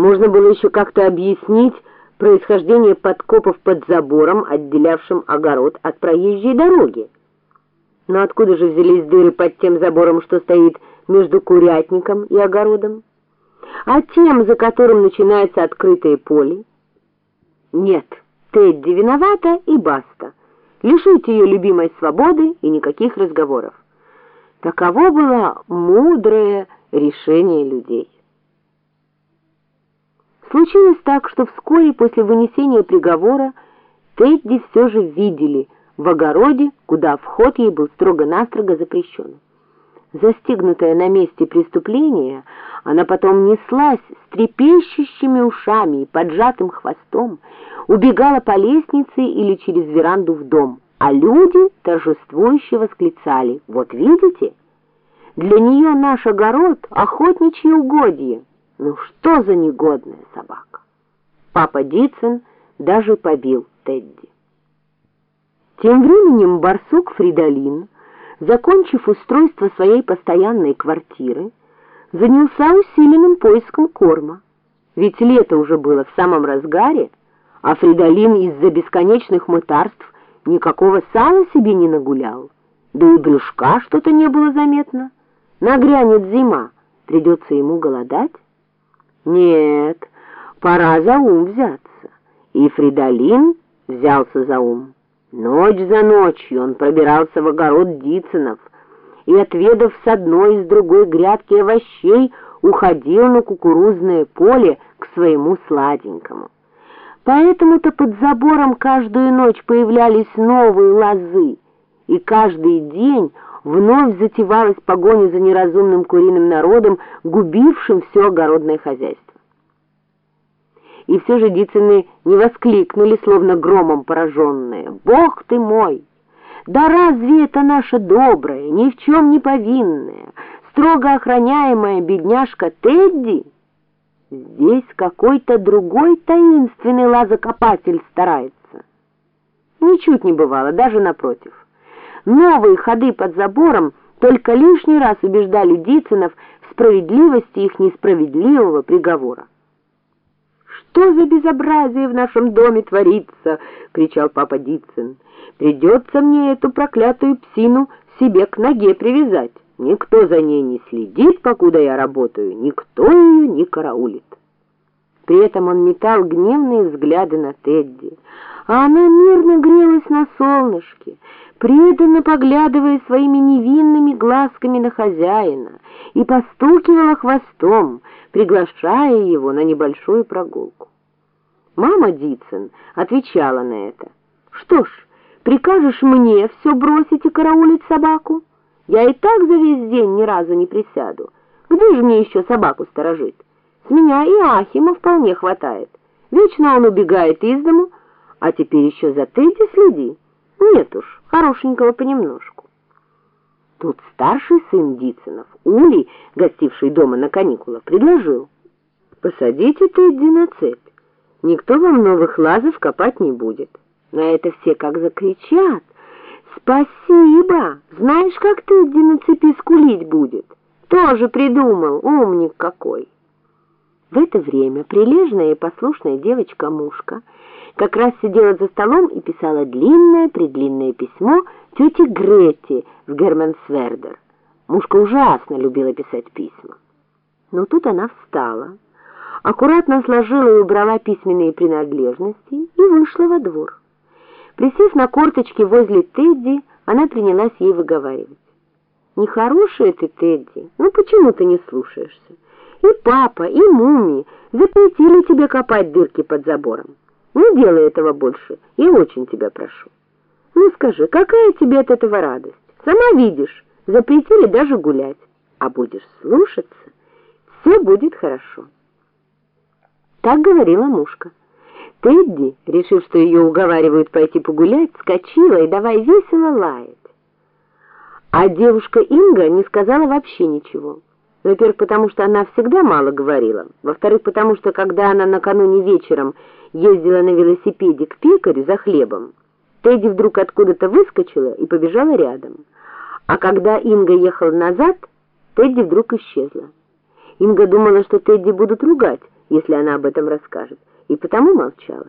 Можно было еще как-то объяснить происхождение подкопов под забором, отделявшим огород от проезжей дороги. Но откуда же взялись дыры под тем забором, что стоит между курятником и огородом? А тем, за которым начинается открытое поле? Нет, Тедди виновата и баста. Лишите ее любимой свободы и никаких разговоров. Таково было мудрое решение людей. Случилось так, что вскоре после вынесения приговора Тедди все же видели в огороде, куда вход ей был строго-настрого запрещен. Застигнутая на месте преступления, она потом неслась с трепещущими ушами и поджатым хвостом, убегала по лестнице или через веранду в дом, а люди торжествующе восклицали «Вот видите, для нее наш огород — охотничье угодье». Ну что за негодная собака? Папа Дицин даже побил Тедди. Тем временем барсук Фридолин, закончив устройство своей постоянной квартиры, занялся усиленным поиском корма. Ведь лето уже было в самом разгаре, а Фридолин из-за бесконечных мытарств никакого сала себе не нагулял. Да и брюшка что-то не было заметно. Нагрянет зима, придется ему голодать. Нет, пора за ум взяться. И Фридолин взялся за ум. Ночь за ночью он пробирался в огород Дицинов и, отведав с одной и с другой грядки овощей, уходил на кукурузное поле к своему сладенькому. Поэтому-то под забором каждую ночь появлялись новые лозы, и каждый день вновь затевалась погоня за неразумным куриным народом, губившим все огородное хозяйство. И все же Дицыны не воскликнули, словно громом пораженные. «Бог ты мой! Да разве это наша добрая, ни в чем не повинная, строго охраняемая бедняжка Тедди? Здесь какой-то другой таинственный лазокопатель старается». Ничуть не бывало, даже напротив. Новые ходы под забором только лишний раз убеждали Дицинов в справедливости их несправедливого приговора. «Что за безобразие в нашем доме творится?» — кричал папа Дицин. «Придется мне эту проклятую псину себе к ноге привязать. Никто за ней не следит, покуда я работаю, никто ее не караулит». При этом он метал гневные взгляды на Тедди, а она мирно грелась на солнышке, преданно поглядывая своими невинными глазками на хозяина, и постукивала хвостом, приглашая его на небольшую прогулку. Мама Дицин отвечала на это. «Что ж, прикажешь мне все бросить и караулить собаку? Я и так за весь день ни разу не присяду. Где же мне еще собаку сторожить? Меня и Ахима вполне хватает. Вечно он убегает из дому, а теперь еще за Тедди следи». Нет уж, хорошенького понемножку. Тут старший сын Дицинов, Ули, гостивший дома на каникулах, предложил. Посадите Тедди на цепь. Никто вам новых лазов копать не будет. На это все как закричат. Спасибо! Знаешь, как Тедди на цепи скулить будет? Тоже придумал, умник какой. В это время прилежная и послушная девочка-мушка как раз сидела за столом и писала длинное-предлинное письмо тете Грете в Германсвердер. Мушка ужасно любила писать письма. Но тут она встала, аккуратно сложила и убрала письменные принадлежности и вышла во двор. Присев на корточки возле Тедди, она принялась ей выговаривать. «Нехорошая ты, Тедди, ну почему ты не слушаешься? И папа, и муми запретили тебе копать дырки под забором. Не делай этого больше, я очень тебя прошу. Ну скажи, какая тебе от этого радость? Сама видишь, запретили даже гулять. А будешь слушаться, все будет хорошо. Так говорила мушка. Тедди, решив, что ее уговаривают пойти погулять, скочила и давай весело лаять. А девушка Инга не сказала вообще ничего. Во-первых, потому что она всегда мало говорила. Во-вторых, потому что, когда она накануне вечером ездила на велосипеде к пекарю за хлебом, Тедди вдруг откуда-то выскочила и побежала рядом. А когда Инга ехала назад, Тедди вдруг исчезла. Инга думала, что Тедди будут ругать, если она об этом расскажет, и потому молчала.